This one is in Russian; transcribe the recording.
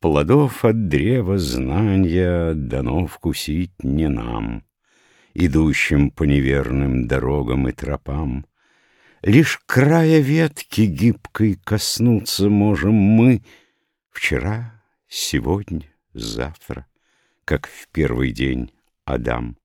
Плодов от древа знания Дано вкусить не нам, Идущим по неверным дорогам и тропам. Лишь края ветки гибкой коснуться можем мы Вчера, сегодня, завтра, как в первый день Адам.